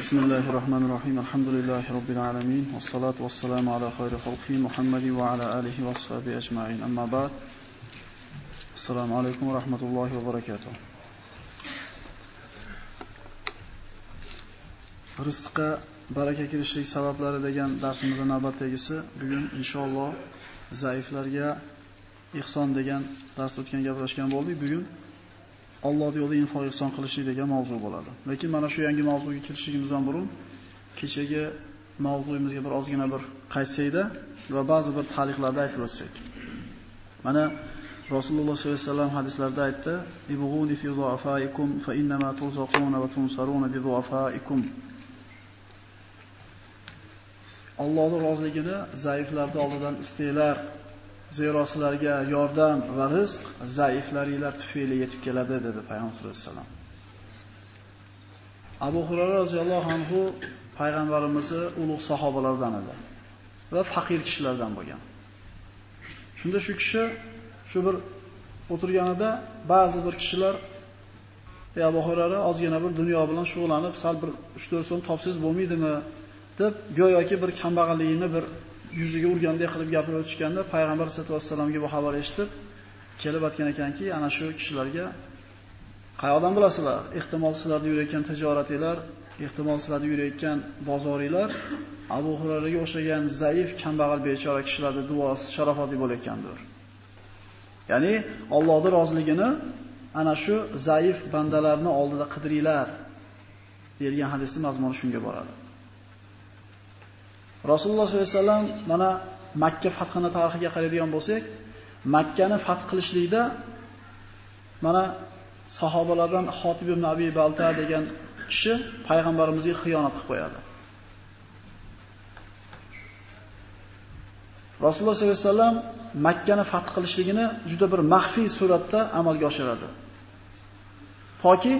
بسم الله الرحمن الرحيم الحمد لله رب العالمين والصلاة والسلام على خير خلقه محمد وعلى آله وصحبه أجمعين أما بعد السلام عليكم ورحمة الله وبركاته rizqqa baraka kirishlik sabablari degan darsimizning navbatdagisi bugun inshaalloh zaiflarga ihson degan dars o'tgan gaplashgan bo'ldik. Bugun Alloh yo'lida info ihson qilishlik degan mavzu bo'ladi. Lekin mana shu yangi mavzuga kirishigimizdan burun kechagi mavzuyimizga bir ozgina bir qaytsayda va ba'zi bir ta'liqlarda aytib o'tsak. Mana Rasululloh sollallohu alayhi vasallam hadislarda aytdi: "Ibghuni fi du'afaikum fa innama turzaquna va tunsaruna bi du'afaikum." Allohning roziligini zaiflarning oldidan istanglar, Zero sizlarga yordam va rizq zaiflaringlar tufayli yetib keladi dedi payg'ambar sollallohu alayhi vasallam. Abu Hurayra roziyallohu anhu payg'ambarimizni ulug' sahobalardan edi va faqir kishilardan bo'lgan. Shunda shu kishi shu bir o'tirganida ba'zi bir kishilar "Ey Abu Hurayra, ozgina bir dunyo bilan shug'ullanib, sal bir 3-4 so'm topsiz bo'lmaydimi?" deb go'yoki bir kambag'alligini bir yuziga urgandek qilib gapirib o'tishganda payg'ambar sollallohu alayhi vasallamga bu xabar eshitib kelib aytgan ekanki, ana shu kishilarga qayoqdan bilasizlar? Ehtimol sizlarda yurayotgan tijoratinglar, ehtimol sizlarda yurayotgan bozoringlar Abu Hurayraga o'xshagan zaif, kambag'al bechora kishilarning duosi sharofatli bo'layotgandir. Ya'ni Allohning roziligini ana shu zaif bandalarni oldida qidiringlar degan hadisning mazmuni shunga boradi. Rasululloh sollallohu alayhi vasallam mana Makka fathini tarixiga qaraydigan bo'lsak, Makkani fath qilishlikda mana sahobalardan Xotib ibn Abi Balta degan kishi payg'ambarimizga xiyonat qilib qo'yadi. Rasululloh sollallohu alayhi vasallam Makkani fath qilishligini juda bir maxfiy suratda amalga oshiradi. Toki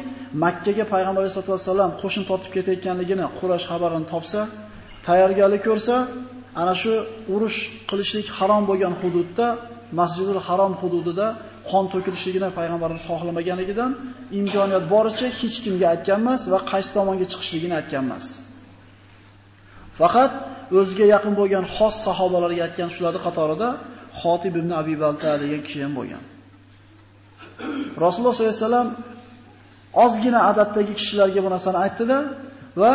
Makkaga payg'ambar sollallohu alayhi vasallam qo'shin tortib ketayotganligini Quraysh xabarini topsa, tayyorgarlik ko'rsa, ana shu urush qilishlik harom bo'lgan hududda, Masjidul Harom hududida qon to'kilishligini payg'ambarimiz xohlamaganligidan imkoniyat boricha hech kimga aytgan emas va qaysi tomonga chiqishligini aytgan emas. Faqat o'ziga yaqin bo'lgan xos sahobalarga aytgan shularning qatorida Xotib ibn Abi Balta degan kishi ham bo'lgan. Rasululloh sollallohu alayhi vasallam ozgina adatdagi kishilarga bu narsani aytdi-da va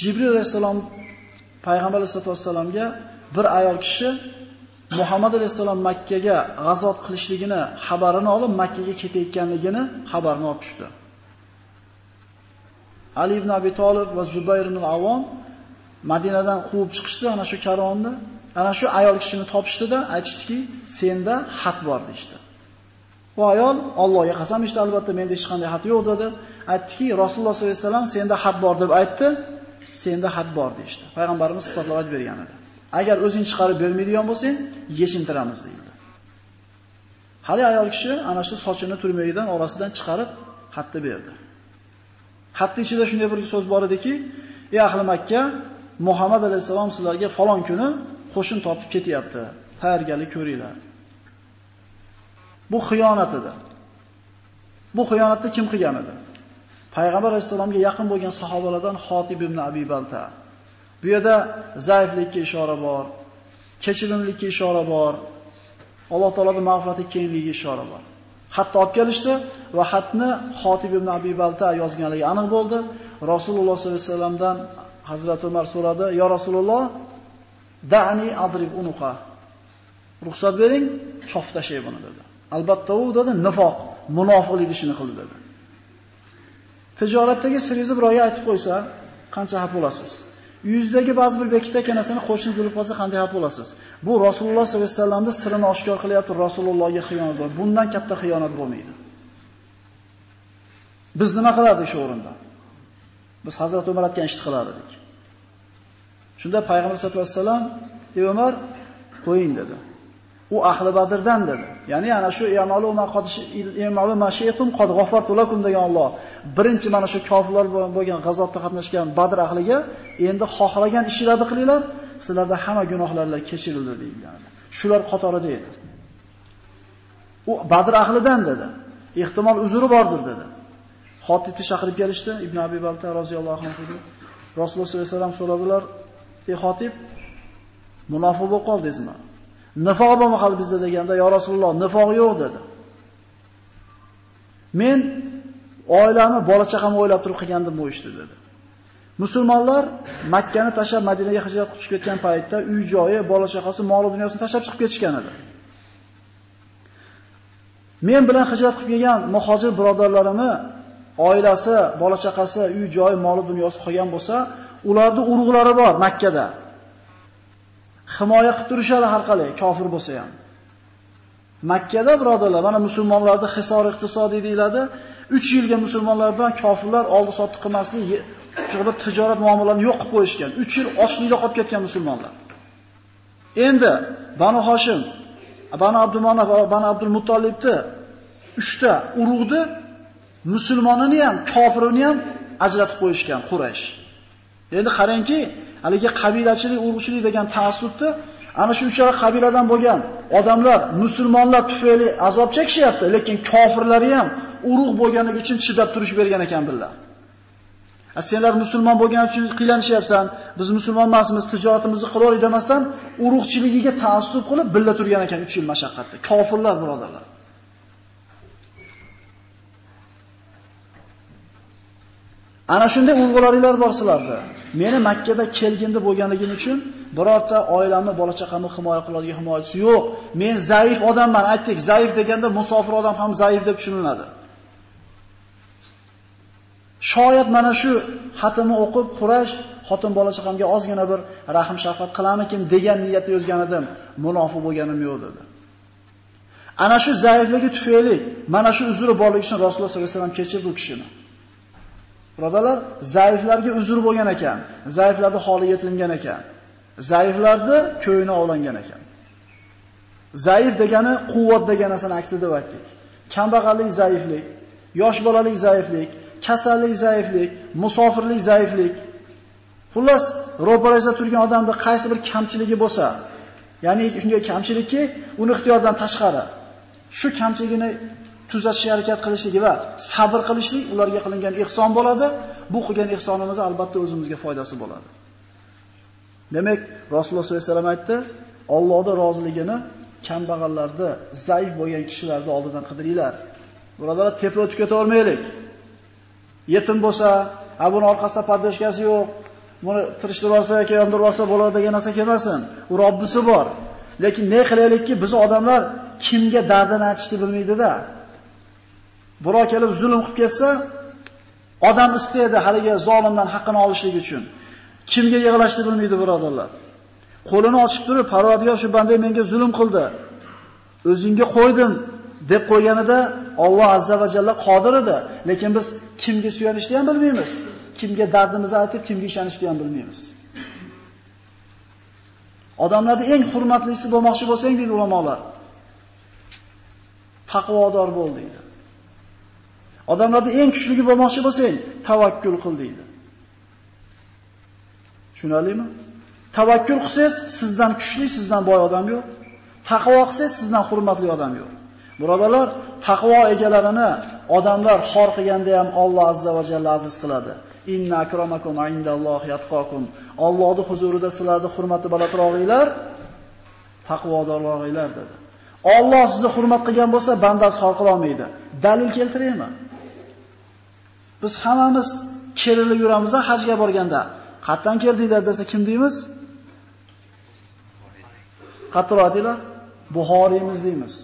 Jibril alayhisalom payg'ambar sollallohu alayhi vasallamga bir ayol kishi Muhammad alayhisalom Makka ga qilishligini xabarini olib Makka ga ketayotganligini xabarini olib tushdi. Ali ibn Abi Talib va Zubayr ibn al-Avvom Madinadan quvib chiqishdi ana shu karvonni. Ana shu ayol kishini topishdida aytishdiki, senda xat bor deydi. Bu ayol Allohga qasam ichdi, albatta menda hech qanday xat yo'q dedi. Aytdiki, Rasululloh sollallohu alayhi vasallam senda xat bor deb aytdi. Senda haq bor deydi. Payg'ambarimiz sifatlab bergan edi. Agar o'zing chiqarib bermaydigan bo'lsang, yechimtiramiz deydi. Hali ayol kishi ana shu sochini turmagidan orasidan chiqarib xatni berdi. Xatning ichida shunday bir so'z bor ediki, "Ey ahli Makka, Muhammad alayhisalom sizlarga falon kuni qo'shin tortib ketyapti. Tayyorgarlik ko'ringlar." Bu xiyonat edi. Bu xiyonatni kim qilgan edi? Payg'ambar alayhisalomga yaqin bo'lgan sahobalardan Xotib ibn Abi Balta. Bu yerda zaiflikka ishora bor, kechirimlikka ishora bor, Alloh taoloning mag'firati kengligiga ishora bor. Hatto olib kelishdi va xatni Xotib ibn Abi Balta yozganligi aniq bo'ldi. Rasululloh sollallohu alayhi vasallamdan Hazrat Umar so'radi: "Ya Rasululloh, da'ni adrib unuqa." Ruxsat bering, chof tashay buni dedi. Albatta u dedi nifoq, munofiqlik ishini qildi dedi. Tijoratdagi siringizni birovga aytib qo'ysa, qancha xafa bo'lasiz? Yuzdagi ba'zi bir bekitda qo'shni bo'lib qolsa qanday xafa bo'lasiz? Bu Rasululloh sollallohu alayhi vasallamning sirini oshkor qilyapti, Rasulullohga xiyonat bor. Bundan katta xiyonat bo'lmaydi. Biz nima qilardik shu o'rinda? Biz Hazrat Umar aytgan ishni qilar edik. Shunda payg'ambar sollallohu alayhi vasallam, "Ey Umar, qo'ying" dedi. U ahli Badrdan dedi. Ya'ni ana shu yamalu ma qodish yamalu mashiyatum qad g'afartu lakum degan Alloh. Birinchi mana shu kofirlar bo'lgan g'azotda qatnashgan Badr ahliga endi xohlagan ishlarni qilinglar, sizlarda hamma gunohlarlar kechirildi deyilgan. Shular qatorida edi. U Badr ahlidan dedi. Ehtimol uzri bordir dedi. Xotibni chaqirib kelishdi, Ibn Abi Balta roziyallohu anhu. Rasululloh sollallohu alayhi vasallam so'radilar, "Ey Xotib, munofiq bo'lib qoldingizmi?" Nifoq bo'lma hali bizda deganda, "Ya Rasululloh, nifoq yo'q" dedi. Men oilamni, bola chaqamni o'ylab turib qilgandim bu ishni dedi. Musulmonlar Makkani tashlab Madinaga hijrat qilib ketgan paytda uy joyi, bola chaqasi, mol dunyosini tashlab chiqib ketishgan edi. Men bilan hijrat qilib kelgan muhojir birodarlarimni oilasi, bola chaqasi, uy joyi, mol dunyosi qolgan bo'lsa, ularning urug'lari bor Makkada. Himoya qilib turishadi har qalay, kofir bo'lsa ham. Makkada birodarlar, mana musulmonlarda hisor iqtisodiy deyiladi. 3 yilga musulmonlar bilan kofirlar oldi sotdi qilmaslik, shu bir tijorat muomalarini yo'q qilib qo'yishgan. 3 yil ochlikda qolib ketgan musulmonlar. Endi Banu Hoshim, Banu Abdumanaf va Banu Abdul Muttolibni 3 ta urug'ni musulmonini ham, kofirini ham ajratib qo'yishgan Quraysh. Endi qarangki, haligi qabilachilik, urug'chilik degan ta'assubni ana shu uchala qabiladan bo'lgan odamlar musulmonlar tufayli azob chekishyapti, lekin kofirlari ham urug' bo'lganligi uchun chidab turish bergan ekan billar. A senlar musulmon bo'lgani uchun qiylanishyapsan, biz musulmon emasmiz, tijoratimizni qilaverib demasdan urug'chiligiga ta'assub qilib billa turgan ekan 3 yil mashaqqatda. Kofirlar birodarlar. Ana shunday urg'ularinglar bor sizlarda. Meni Makkada kelgindi bo'lganligim uchun birorta oilamni, bola chaqamni himoya qiladigan himoyachisi yo'q. Men zaif odamman, aytdik, zaif deganda musofir odam ham zaif deb tushuniladi. Shoyat mana shu xatimni o'qib Qurash xotin bola chaqamga ozgina bir rahim shafqat qilamikin degan niyatda yozgan edim, munofiq bo'lganim yo'q dedi. Ana shu zaifligi tufayli mana shu uzri borligi uchun Rasululloh sollallohu alayhi vasallam kechirdi u kishini. Birodalar, zaiflarga uzr bo'lgan ekan, zaiflarning holi yetilingan ekan. Zaiflarni ko'yini ovlangan ekan. Zaif degani quvvat degan narsani aksida deb aytdik. Kambag'allik zaiflik, yosh bolalik zaiflik, kasallik zaiflik, musofirlik zaiflik. Xullas, ro'parasida turgan odamda qaysi bir kamchiligi bo'lsa, ya'ni shunday kamchilikki, uni ixtiyordan tashqari. Shu kamchiligini tuzatishga harakat qilishligi va sabr qilishlik ularga qilingan ihson bo'ladi. Bu qilgan ihsonimiz albatta o'zimizga foydasi bo'ladi. Demak, Rasululloh sollallohu alayhi vasallam aytdi, Allohning roziligini kambag'allarda, zaif bo'lgan kishilarda oldidan qidiringlar. Birodarlar, tepa o'tib ketavermaylik. Yetim bo'lsa, a buni orqasida poddoshkasi yo'q, buni tirishtirib olsa yoki yondirib olsa bo'ladi degan narsa kelmasin. U Robbisi bor. Lekin ne qilaylikki, biz odamlar kimga dardini aytishni bilmaydi-da. Biro kelib zulm qilib ketsa, odam istaydi haligi zolimdan haqqini olishlik uchun. Kimga yig'lashni bilmaydi birodarlar. Qo'lini ochib turib, Parvardigor shu banda menga zulm qildi. O'zingga qo'ydim deb qo'yganida Alloh azza va jalla qodir edi, lekin biz kimga suyanishni ham bilmaymiz. Kimga dardimizni aytib, kimga ishonishni ham bilmaymiz. Odamlarda eng hurmatlisi bo'lmoqchi bo'lsang deydi ulamolar. Taqvodor bo'l deydi. Odamlarda eng kuchligi bo'lmoqchi bo'lsang, tavakkul qil deydi. Tushunarlimi? Tavakkul qilsangiz, sizdan kuchli, sizdan boy odam yo'q. Taqvo qilsangiz, sizdan hurmatli odam yo'q. Birodarlar, taqvo egalarini odamlar xor qilganda ham Alloh azza va jalla aziz qiladi. Inna akramakum indallohi yatqakum. Allohning huzurida sizlarni hurmati balandrog'inglar, taqvodorlaringlar dedi. Alloh sizni hurmat qilgan bo'lsa, bandasi xor qila olmaydi. Dalil keltiraymi? Biz hammamiz kerilib yuramiz hajga borganda. Qatdan keldinglar desa kim deymiz? Qattiq aytinglar. Buxoriymiz deymiz.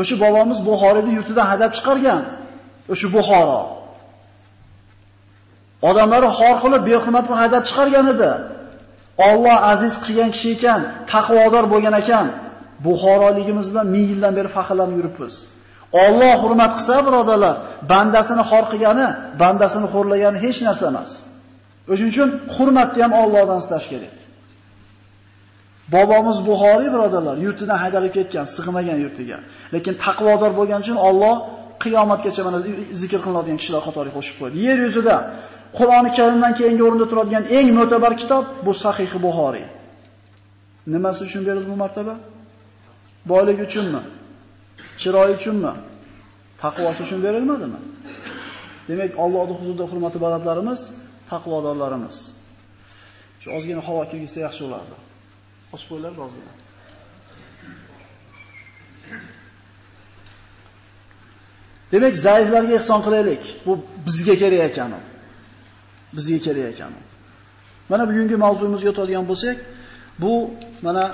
O'sha bobomiz Buxoriyni yurtidan hadab chiqargan. O'sha Buxoro. Odamlarni xor qilib, behurmat qilib hadab chiqargan edi. Alloh aziz qilgan kishi ekan, taqvodor bo'lgan ekan. Buxoroligimiz bilan ming yildan beri faxrlanib yuribmiz. Alloh hurmat qilsa, birodalar, bandasini xor qilgani, bandasini xo'rlagani hech narsa emas. O'shuning uchun hurmatni ham Allohdan istash kerak. Bobomiz Buxoriy birodarlar, yurtidan haydalib ketgan, sig'magan yurtiga. Lekin taqvodor bo'lgani uchun Alloh qiyomatgacha mana zikr qilinadigan kishilar qatoriga qo'shib qo'ydi. Yer yuzida Qur'oni Karimdan keyingi o'rinda turadigan eng mo'tabar kitob bu Sahih Buxoriy. Nimasi uchun berildi bu martaba? Boylik uchunmi? Chiroy uchunmi? Taqvosi uchun berilmadimi? Demak, Allohning huzurida hurmati balandlarimiz taqvodorlarimiz. Shu ozgina havo kelgisi yaxshi bo'lardi. Ochib qo'ylar ozgina. Demak, zaiflarga ihson qilaylik. Bu bizga kerak ekan u. Bizga kerak ekan u. Mana bugungi mavzuimizga o'tadigan bo'lsak, bu mana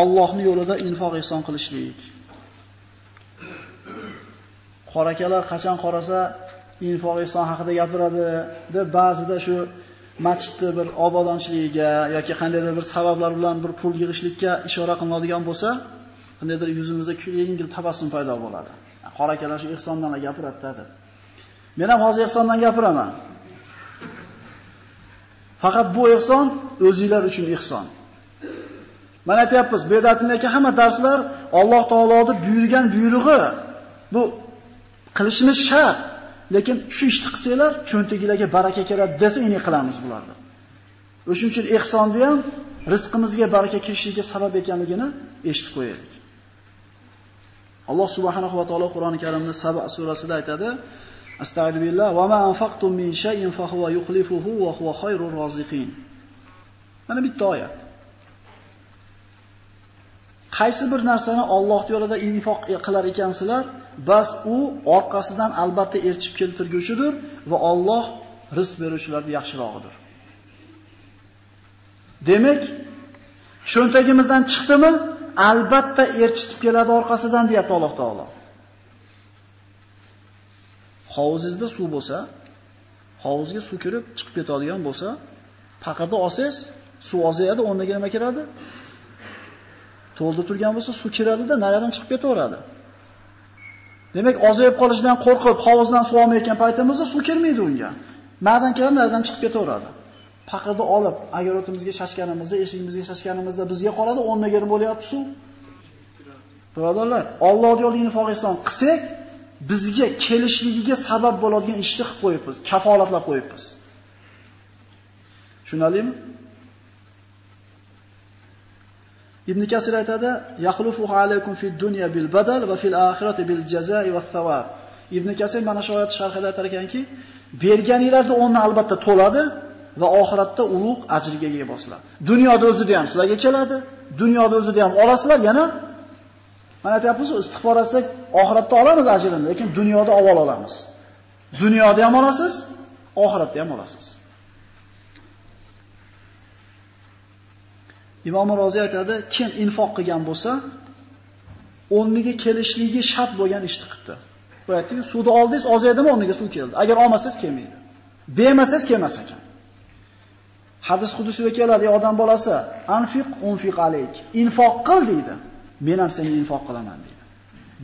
Allohning yo'lida infoq ihson qilishlik. Qorakalar qachon qorasa infoq ehson haqida gapiradi deb ba'zida shu masjidni bir obodonchiligiga yoki qandaydir bir sabablar bilan bir pul yig'ishlikka ishora qilinadigan bo'lsa, qandaydir yuzimizda yengil tabassum paydo bo'ladi. Qora akalar shu ihsondan gapiradi deb. Men ham hozir ihsondan gapiraman. Faqat bu ihson o'zinglar uchun ihson. Mana aytyapmiz, aka hamma darslar Alloh taoloning buyurgan buyrug'i. Bu qilishimiz shart. Lekin shu ishni qilsanglar, cho'ntagilarga baraka keladi desa, endi qilamiz bularni. O'shuning uchun ihsonni ham rizqimizga baraka kelishiga sabab ekanligini eshitib qo'yaylik. Alloh subhanahu va taolo Qur'oni Karimda Saba surasida aytadi: Astagfirullah va ma anfaqtum min shay'in fa huwa yukhlifuhu va huwa khayrur roziqin. Mana bitta oyat. Qaysi bir narsani Alloh yo'lida infoq qilar ekansizlar, bas u orqasidan albatta elchib keltirguvchidir va Alloh rizq beruvchilardan yaxshirog'idir. Demak, cho'ntagimizdan chiqdimi, albatta erchitib keladi orqasidan deyapti Alloh taolo. Hovuzingizda suv bo'lsa, hovuzga suv kirib chiqib ketadigan bo'lsa, paqirda olsangiz, suv ozayadi, o'rniga nima kiradi? To'lda turgan bo'lsa, suv kiradi-da, nariyadan chiqib ketaveradi. Demak, ozayib qolishidan qo'rqib, hovuzdan suv olmayotgan paytimizda suv kirmaydi unga. Naridan kiradi, naridan chiqib ketaveradi. Paqirda olib, agar o'timizga shashganimizda, eshigimizga shashganimizda bizga qoladi, o'rniga nima bo'lyapti suv? Birodarlar, Alloh yo'lida infoq ihson qilsak, bizga kelishligiga sabab bo'ladigan ishni qilib qo'yibmiz, kafolatlab qo'yibmiz. Tushunalingmi? Ibn Kasir aytadi: "Yaqlufu alaykum fid dunya bil badal va fil oxirati bil jazaa'i va thawab." Ibn Kasir mana shu oyat sharhida aytar ekanki, berganinglarda o'rni albatta to'ladi va oxiratda ulug' ajrga ega bo'lsizlar. Dunyoda o'zida ham sizlarga keladi, dunyoda o'zida ham olasizlar, yana mana aytayapmiz, istig'for etsak, oxiratda olamiz ajrini, lekin dunyoda avval olamiz. Dunyoda ham olasiz, oxiratda ham olasiz. Imom Roziy aytadi, kim infoq qilgan bo'lsa, o'rniga kelishligi shart bo'lgan ishni qildi. Bu aytdiki, suvni oldingiz ozaydimi, o'rniga suv keldi. Agar olmasangiz kelmaydi. Bermasangiz kelmas ekan. Hadis qudusida keladi, odam bolasi, anfiq unfiq alayk. Infoq qil deydi. Men ham senga infoq qilaman deydi.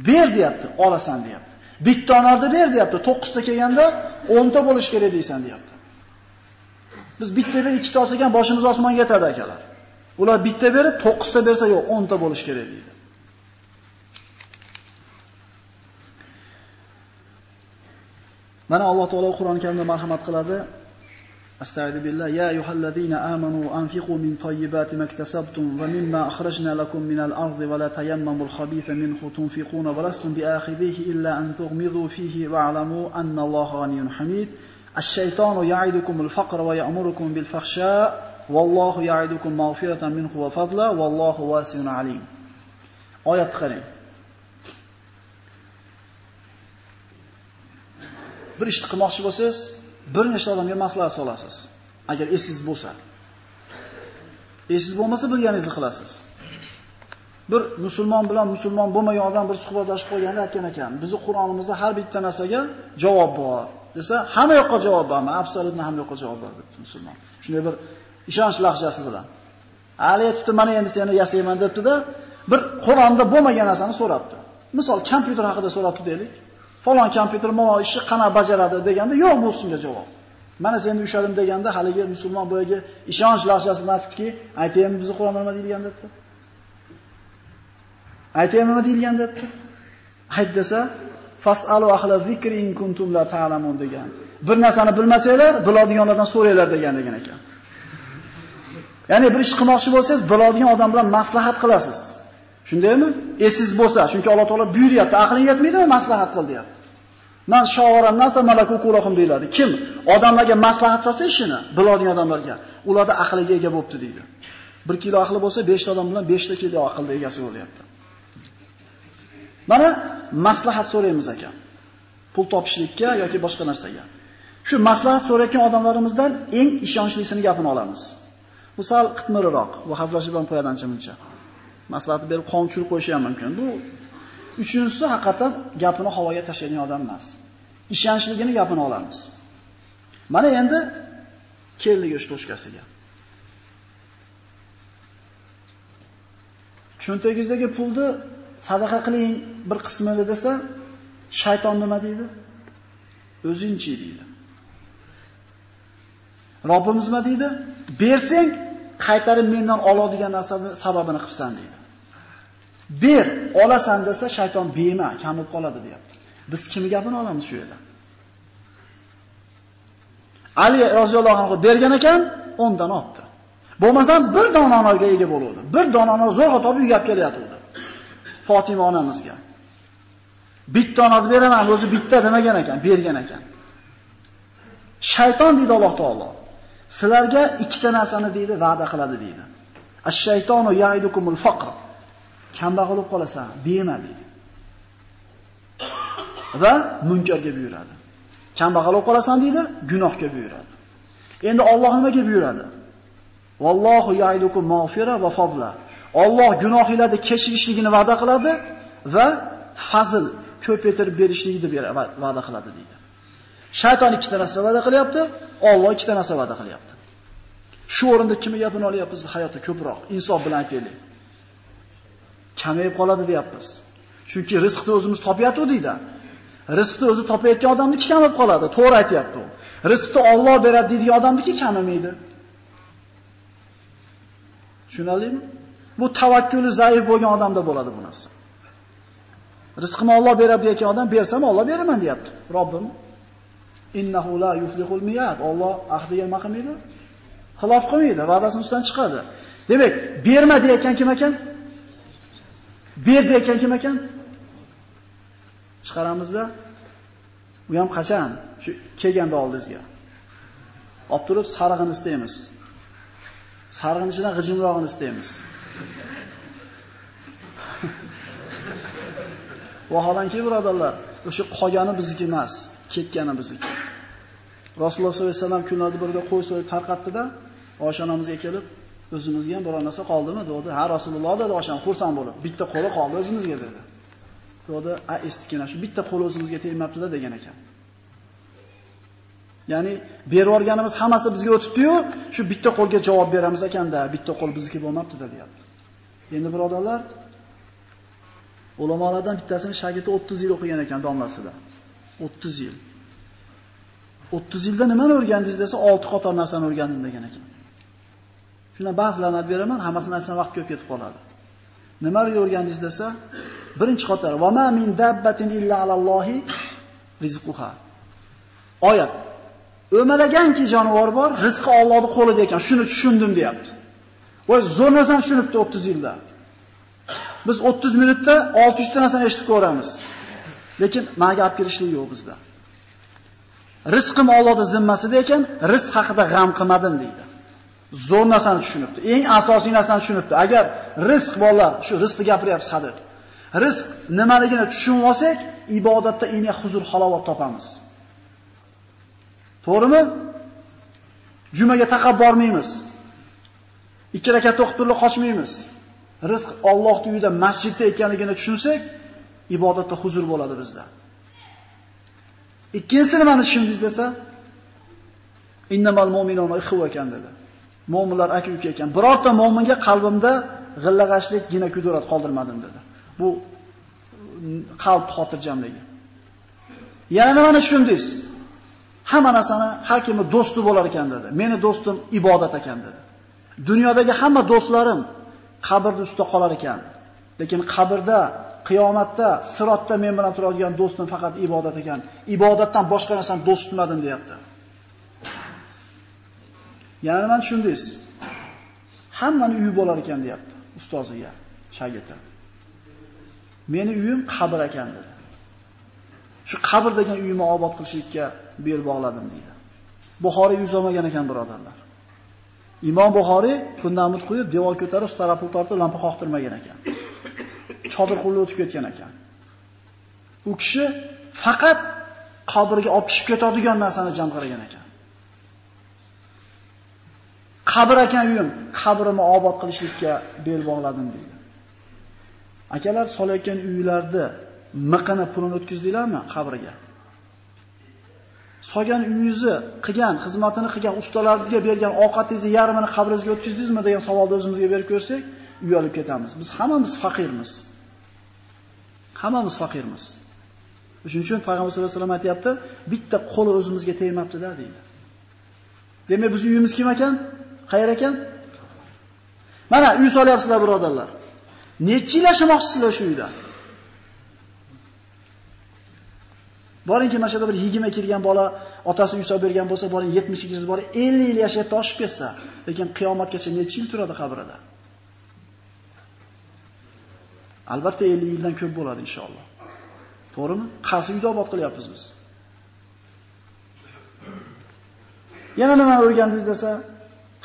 Ber deyapti, olasan deyapti. Bitta onorni ber deyapti. 9 ta kelganda 10 ta bo'lish kerak deysan deyapti. Biz bitta bir ikkita olsak boshimiz osmonga yetadi akalar. Ular bitta berib, 9 ta bersa yo'q, 10 ta bo'lish kerak deydi. Mana Alloh taolo Qur'on Karimda marhamat qiladi. Astagfirullah billah ya ayyuhallazina amanu anfiqu min tayyibati maktasabtum va mimma akhrajna lakum minal ardi va la tayammamul khabitha minhu tunfiquna va lastum bi'akhidhihi illa an tughmidu fihi wa'lamu anna Alloha ghaniyyun hamid. Ash-shaytonu ya'idukumul faqra va ya'murukum bil fahsha' Vallohu ya'idukum mag'firatan minhu va fadla vallohu wasi'un alim. Oyat qarang. Bir ishni qilmoqchi bo'lsangiz, bir nechta odamga maslahat solasiz. Agar esingiz bo'lsa. Esingiz bo'lmasa bilganingizni qilasiz. Bir musulmon bilan musulmon bo'lmagan odam bir suhbatlashib qolganda aytgan ekan, bizning Qur'onimizda har bitta narsaga javob bor. desa, hamma yoqqa javob bormi? Absolutni hamma yoqqa javob bor debdi musulmon. Shunday bir ishonch lahjasi bilan. Hali aytibdi, mana endi seni yasayman debdi-da, bir Qur'onda bo'lmagan narsani so'rabdi. Misol, kompyuter haqida so'rabdi deylik. Falon kompyuter mana ishni qana bajaradi deganda, yo'q bu shunga javob. Mana seni ushadim deganda haligi musulmon boyaga ishonch lahjasini aytibki, aytaymi bizni Qur'onda nima deyilgan debdi. Aytaymi nima deyilgan debdi. Ayt desa, fasalu ahla zikri in kuntum la ta'lamun degan. Bir narsani bilmasanglar, biladiganlardan so'ranglar degan degan ekan. Ya'ni bir ish qilmoqchi bo'lsangiz, biladigan odam bilan maslahat qilasiz. Shundaymi? Esiz bo'lsa, chunki Alloh taolo buyuryapti, aqling yetmaydimi maslahat qil deyapti. Man shovaran nasa malaku qulahum deyiladi. Kim odamlarga maslahat qilsa ishini, biladigan odamlarga, ularda aqliga ega bo'pti deydi. 1 kilo aqli bo'lsa 5 ta odam bilan 5 ta kilo aqlda egasi bo'lyapti. Mana maslahat so'raymiz ekan. Pul topishlikka yoki boshqa narsaga. Shu maslahat so'rayotgan odamlarimizdan eng ishonchlisini gapini olamiz. Bu sal qitmirroq, bu hazlashib ham qo'yadi ancha-muncha. Maslahat berib qon tushirib qo'yishi ham mumkin. Bu uchinchisi haqiqatan gapini havoga tashlaydigan odam emas. Ishonchligini gapini olamiz. Mana endi keldik o'sha to'shkasiga. Cho'ntagingizdagi pulni sadaqa qiling bir qismini desa, shayton nima deydi? O'zingchi deydi. Robbimiz nima deydi? Bersang, qaytarib mendan oladigan narsani sababini qilsan deydi. Ber, olasan desa shayton bema, kamib qoladi deyapti. Biz kim gapini olamiz shu yerda? Ali roziyallohu anhu bergan ekan, undan olibdi. Bo'lmasam bir dona onaga ega bo'lardi. Bir dona ona zo'rg'a topib uyga kelyapti. Fatima onamizga. Bitta onani beraman, o'zi bitta demagan ekan, bergan ekan. Shayton deydi Alloh taolo. Sizlarga ikkita narsani deydi, va'da qiladi deydi. Ash-shaytonu ya'idukumul faqr. Kambag'al bo'lib qolasan, bema deydi. Va munkarga buyuradi. Kambag'al bo'lib qolasan deydi, gunohga buyuradi. Endi Alloh nimaga buyuradi? Vallohu ya'idukum mag'fira va fadla. Alloh gunohinglarni kechirishligini va'da qiladi va fazl ko'paytirib berishligini va'da qiladi deydi. Shayton ikkita narsa va'da qilyapti, Alloh ikkita narsa va'da qilyapti. Shu o'rinda kimga gapini olyapmiz hayotda ko'proq insof bilan aytaylik. Kamayib qoladi deyapmiz. Chunki rizqni o'zimiz topyapti deydi. Rizqni o'zi topayotgan odamniki kamayib qoladi. To'g'ri aytyapti u. Rizqni Alloh beradi deydigan odamniki kamamaydi. Tushunarlimi? Bu tavakkuli zaif bo'lgan odamda bo'ladi bu narsa. Rizqimni Alloh beradi degan odam bersam Alloh beraman deyapti. Robbim innahu la yuflihul miyad. Alloh ahdiga nima qilmaydi? Xilof qilmaydi, va'dasini ustidan chiqadi. Demak, berma deyotgan kim ekan? Ber deyotgan kim ekan? Chiqaramizda u ham qachon? Shu kelganda oldingizga. Olib turib sarig'ini istaymiz. Sarig'ini ichidan g'ijimrog'ini istaymiz. Vaholanki birodarlar, o'sha qolgani bizniki emas, ketgani bizniki. Rasululloh sollallohu alayhi vasallam kunlarda birida qo'y so'yib tarqatdi-da, oshonamizga kelib, o'zimizga ham biror narsa qoldimi dedi. Ha Rasululloh dedi oshon xursand bo'lib, bitta qo'li qoldi o'zimizga dedi. Dedi, a estikina shu bitta qo'li o'zimizga tegmabdi-da degan ekan. Ya'ni berib yuborganimiz hammasi bizga o'tibdi-yu, shu bitta qo'lga javob beramiz ekanda, bitta qo'l bizniki bo'lmabdi-da deyapti. Endi birodarlar, ulamolardan bittasini shagirdi 30 yil o'qigan ekan domlasida. 30 yil. 30 yilda nimani o'rgandingiz desa, 6 qator narsani o'rgandim degan ekan. Shuna ba'zilarini aytib beraman, hammasini aytsam vaqt ko'p ketib qoladi. Nimaga o'rgandingiz desa, birinchi qator va ma min dabbatin illa alallohi rizquha. Oyat. O'malaganki jonivor bor, rizqi Allohning qo'lida ekan, shuni tushundim deyapti. Voy zo'r narsani tushunibdi 30 yilda. Biz 30 minutda 600 ta narsani eshitib ko'ramiz. Lekin menga olib kelishlik yo'q bizda. Rizqim Allohning zimmasida ekan, rizq haqida g'am qilmadim deydi. Zo'r narsani tushunibdi. Eng asosiy narsani tushunibdi. Agar rizq bolalar, shu rizqni gapiryapsiz hali. Rizq nimaligini tushunib olsak, ibodatda eng huzur, halovat topamiz. To'g'rimi? Jumaga taqab bormaymiz. Ikki rakat o'qib turib qochmaymiz. Rizq Allohning uyida, masjidda ekanligini tushunsak, ibodatda huzur bo'ladi bizda. Ikkinchisi nimani tushundingiz desa, innamal mu'minuna ikhwa ekan dedi. Mu'minlar aka-uka ekan. Birorta mu'minga qalbimda g'illag'ashlik, gina kudurat qoldirmadim dedi. Bu qalb xotirjamligi. Yana nimani tushundingiz? Hamma narsani har kimni do'sti bo'lar ekan dedi. Meni do'stim ibodat ekan dedi. Dunyodagi hamma do'stlarim qabrda ustida qolar ekan. Lekin qabrda, qiyomatda, sirotda men bilan turadigan do'stim faqat ibodat ekan. Ibodatdan boshqa narsani do'st tutmadim deyapti. Yana nima tushundingiz? Hammani uyi bo'lar ekan deyapti ustoziga, shagirdi. Meni uyim qabr ekan dedi. Shu qabr degan uyimni obod qilishlikka bel bog'ladim deydi. Buxoriy yuz olmagan ekan birodarlar. Imom Buxoriy fundament qo'yib, devor ko'tarib, starapul tortib, lampa qoqtirmagan ekan. Chodir qulli o'tib ketgan ekan. U kishi faqat qabrga opishib ketadigan narsani jamg'aragan ekan. Qabr ekan uyim, qabrimni obod qilishlikka bel bog'ladim deydi. Akalar solayotgan uylarni miqini pulini o'tkazdinglarmi qabrga? Solgan uyingizni qilgan, xizmatini qilgan ustalarga bergan ovqatingizni yarmini qabringizga o'tkazdingizmi degan savolni o'zimizga berib ko'rsak, uyalib ketamiz. Biz hammamiz faqirmiz. Hammamiz faqirmiz. Shuning uchun payg'ambar sollallohu alayhi vasallam aytayapti, bitta qo'li o'zimizga tegmabdi-da deydi. Demak, bizning uyimiz kim ekan? Qayer ekan? Mana uy solyapsizlar birodarlar. Necha yil yashamoqchisizlar shu uyda? Boringki, mana shunda bir 20 kirgan bola otasi uy solib bergan bo'lsa, boring 70 yil, boring 50 yil yashab toshib ketsa, lekin qiyomatgacha necha yil turadi qabrida? Albatta 50 yildan ko'p bo'ladi inshaalloh. To'g'rimi? Qaysi uyda obod qilyapmiz biz? Yana nima o'rgandingiz desa,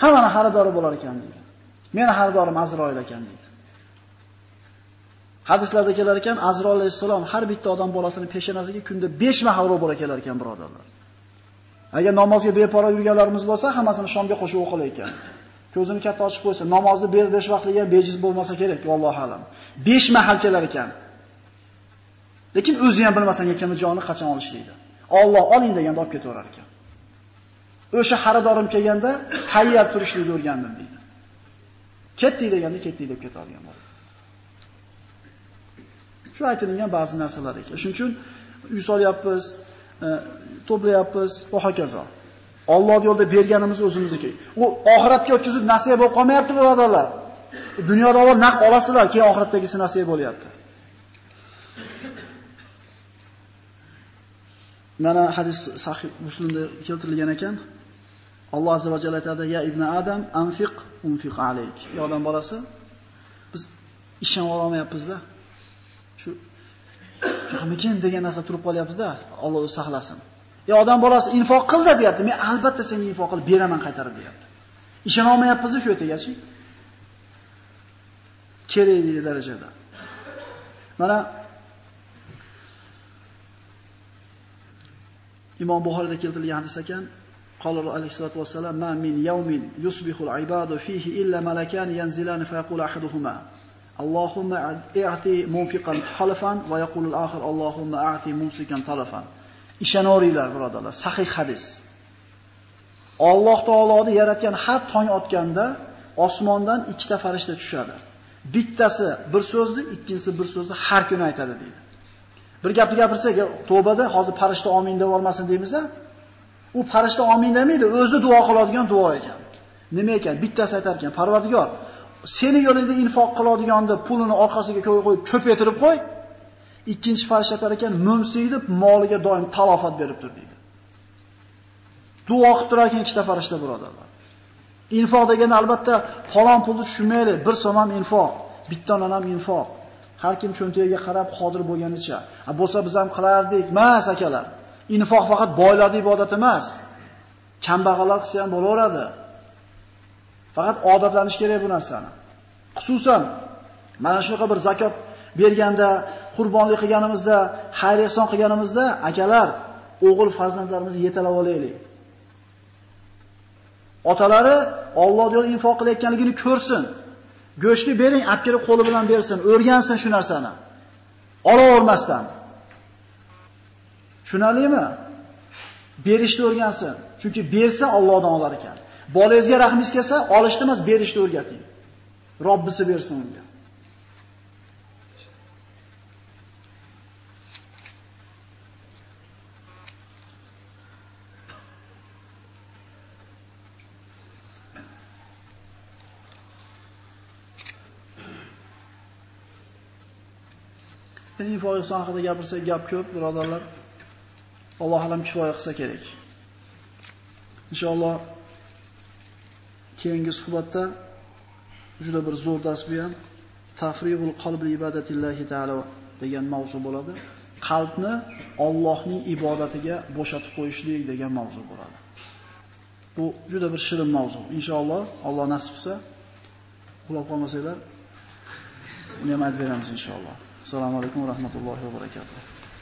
hammani xaridori bo'lar ekan deydi. Meni xaridorim Azroil ekan deydi. Hadislarda kelar ekan, Azroil alayhissalom har bitta odam bolasini peshonasiga kunda 5 mahal ro'bora kelar ekan, birodarlar. Agar namozga beparvo yurganlarimiz bo'lsa, hammasini shomga qo'shib o'qilar ekan. Ko'zini katta ochib qo'ysa, namozni ber 5 vaqtliga bejiz bo'lmasa kerak, vallohu alam. 5 mahal kelar ekan. Lekin o'zi ham bilmasan kimni joni qachon olishlaydi. Alloh oling deganda olib ketaverar ekan. O'sha xaridorim kelganda tayyor turishni o'rgandim deydi. Ketdi deganda ketdik deb ketadigan bo'ldi. Shu aytilgan ba'zi narsalar ekan. Shuning uchun uy solyapmiz, e, to'playapmiz va hokazo. Alloh yo'lda berganimiz o'zimizniki. U oxiratga o'tkazib nasib bo'lib qolmayapti, birodarlar. Dunyoda avval naq olasizlar, keyin oxiratdagisi nasib bo'lyapti. Mana hadis sahih Muslimda keltirilgan ekan. Alloh azza va jalla aytadi: "Ya ibn Adam, anfiq unfiq alayk." Ya odam bolasi, biz ishon olmayapmiz-da. Shu shamikin degan narsa turib qolyapti-da, Alloh o'zi saqlasin. Ey odam bolasi, infoq qil-da deyapti. Men albatta senga infoq qilib beraman qaytarib deyapti. Ishon olmayapmiz shu yergachi. Kerakli darajada. Mana Imom Buxoriyda keltirilgan hadis ekan, قال عليه الصلاة والسلام ما من يوم يصبح العباد فيه إلا ملكان ينزلان فيقول أحدهما اللهم اعطي منفقا خلفا ويقول الآخر اللهم اعطي ممسكا طلفا ishonaveringlar birodarlar sahih hadis Alloh taoloni yaratgan har tong otganda osmondan ikkita farishta tushadi bittasi bir so'zni ikkinchisi bir so'zni har kuni aytadi deydi bir gapni gapirsak e, tavbada hozir farishta omin deb olmasin deymiz-a? U farishta omin demaydi, o'zi duo qiladigan duo ekan. Nima ekan? Bittasi aytar ekan, Parvardigor, seni yo'lingda infoq qiladigan deb pulini orqasiga qo'yib ko'p etirib qo'y. Ikkinchi farishta aytar ekan, deb moliga doim talofat berib tur deydi. Duo qilib turar ekan ikkita farishta birodarlar. Infoq degani albatta falon pulni tushunmaylik, bir so'm ham infoq, bitta ham infoq. Har kim cho'ntagiga qarab qodir bo'lganicha. A Bo'lsa biz ham qilardik, mas akalar. Infoq faqat boylarning ibodati emas. Kambag'allar qilsa ham bo'laveradi. Faqat odatlanish kerak bu narsani. Xususan mana shunaqa bir zakot berganda, qurbonlik qilganimizda, xayr ehson qilganimizda akalar, o'g'il farzandlarimizni yetalab olaylik. Otalari Alloh yo'lida infoq qilayotganligini ko'rsin. Go'shtni bering, olib qo'li bilan bersin, o'rgansin shu narsani. Olavermasdan. Tushunarlimi? Berishni o'rgansin. Chunki bersa Allohdan olar ekan. Bolangizga rahmingiz kelsa, olishni emas, berishni o'rgating. Robbisi bersin unga. Endi foiz haqida gapirsak gap ko'p, birodarlar. Alloh alam kifoya qilsa kerak. Inshaalloh keyingi suhbatda juda bir zo'r dars bu ham tafriqul qalbi ibadatillahi taala degan mavzu bo'ladi. Qalbni Allohning ibodatiga bo'shatib qo'yishlik degan mavzu bo'ladi. Bu juda bir shirin mavzu. Inshaalloh Alloh nasib qilsa, uxlab qolmasanglar, uni ham aytib beramiz inshaalloh. Assalomu alaykum va rahmatullohi va barakatuh.